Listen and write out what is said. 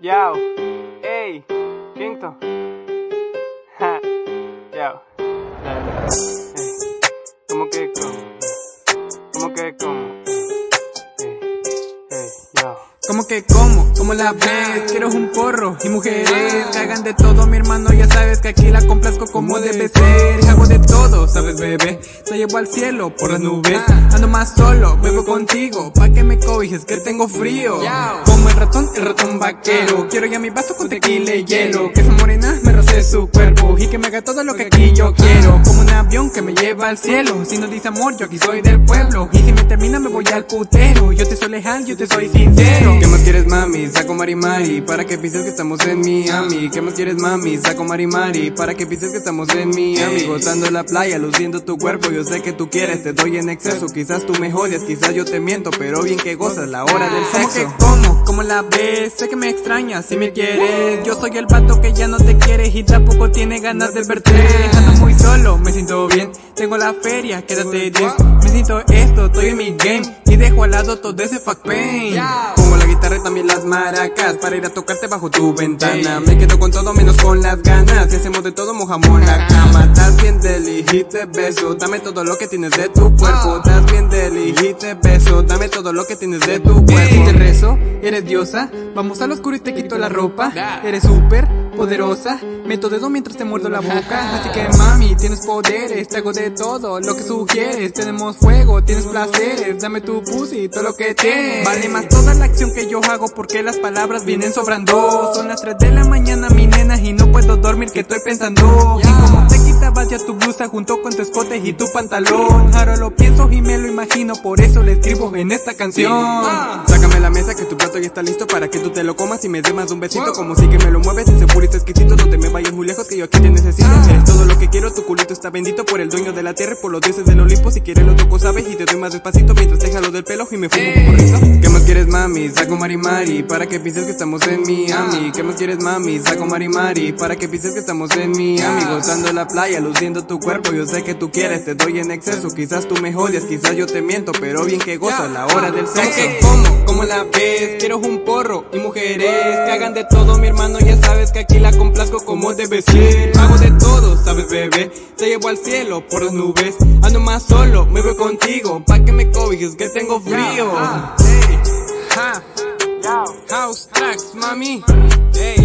Yao, ey, Quinto. Ja, yao, dale. Ey, ¿Cómo que cómo? ¿Cómo que cómo? Como que como, como la ves, quiero un porro y mujeres que hagan de todo. Mi hermano, ya sabes que aquí la complazco como debe ser, hago de todo, sabes bebé, te llevo al cielo por las nubes, ando más solo, bebo contigo, pa' que me cobijes que tengo frío, como el ratón, el ratón vaquero, quiero ya mi vaso con tequila y hielo, que esa morena me roce su haga todo lo que aquí yo quiero, como un avión que me lleva al cielo, si no dice amor yo aquí soy del pueblo, y si me termina me voy al putero, yo te soy lejal, yo te soy sincero. ¿Qué más quieres mami? Saco mari mari. Para que pienses que estamos en Miami ¿Qué más quieres mami? Saco mari mari. Para que pienses que estamos en Miami Gozando en la playa, luciendo tu cuerpo. Yo sé que tú quieres, te doy en exceso. Quizás tú me jodias, quizás yo te miento Pero bien que gozas la hora del Como que sexo como, como la ves, sé que me extrañas si me quieres. Yo soy el vato que ya no te quiere y tampoco tiene ganas de Ando muy solo, me siento bien, tengo la feria, quédate 10 Me siento esto, estoy en mi game. Y dejo al lado todo ese fuck pain. Pongo la guitarra y también las maracas Para ir a tocarte bajo tu ventana. Me quedo con todo menos con las ganas. Hacemos de todo, mojamos la cama. Estás bien y te beso. Dame todo lo que tienes de tu cuerpo. Estás bien y te beso. Dame todo lo que tienes de tu te cuerpo. rezo, eres diosa. Vamos al oscuro y te quito la ropa. Eres súper poderosa. Meto dedo mientras te muerdo la boca. Así que mami, tienes poderes Te hago de todo lo que sugieres. Tenemos fuego, tienes placeres. Dame tu pussy, todo lo que tienes. Vale más toda la acción que yo hago Porque las palabras vienen sobrando. Son las 3 de la mañana mi nena Y no puedo dormir que estoy pensando. Y como te quitabas ya tu blusa Junto con tu escote y tu pantalón. Ahora lo pienso y me lo imagino Por eso le escribo en esta canción. Sácame la mesa que tu plato ya está listo para que tú te lo comas y me des más de un besito como si que me lo mueves ese purito exquisito no te me vayas muy lejos que yo aquí te necesito. Eres todo lo que quiero tu culito está bendito por el dueño de la tierra y por los dioses del Olimpo. Si quieres lo toco sabes y te doy más despacito mientras te jalo del pelo y me fumo un porrito ¿Qué más quieres mami? Saco mari mari para que pienses que estamos en Miami. ¿Qué más quieres mami? Saco mari mari para que pienses que estamos en Miami gozando en la playa luciendo tu cuerpo yo sé que tú quieres te doy en exceso quizás tú me jodias quizás yo te miento pero bien que gozas la hora del sexo. que como, como la ves, quiero un porro y mujeres que hagan de todo mi hermano, ya sabes que aquí la complazco como debe ser. Hago de todo, sabes bebé, te llevo al cielo por las nubes, ando más solo, me voy contigo, pa' que me cobijes que tengo frío. Ja, Yao, house tracks, mami. Hey,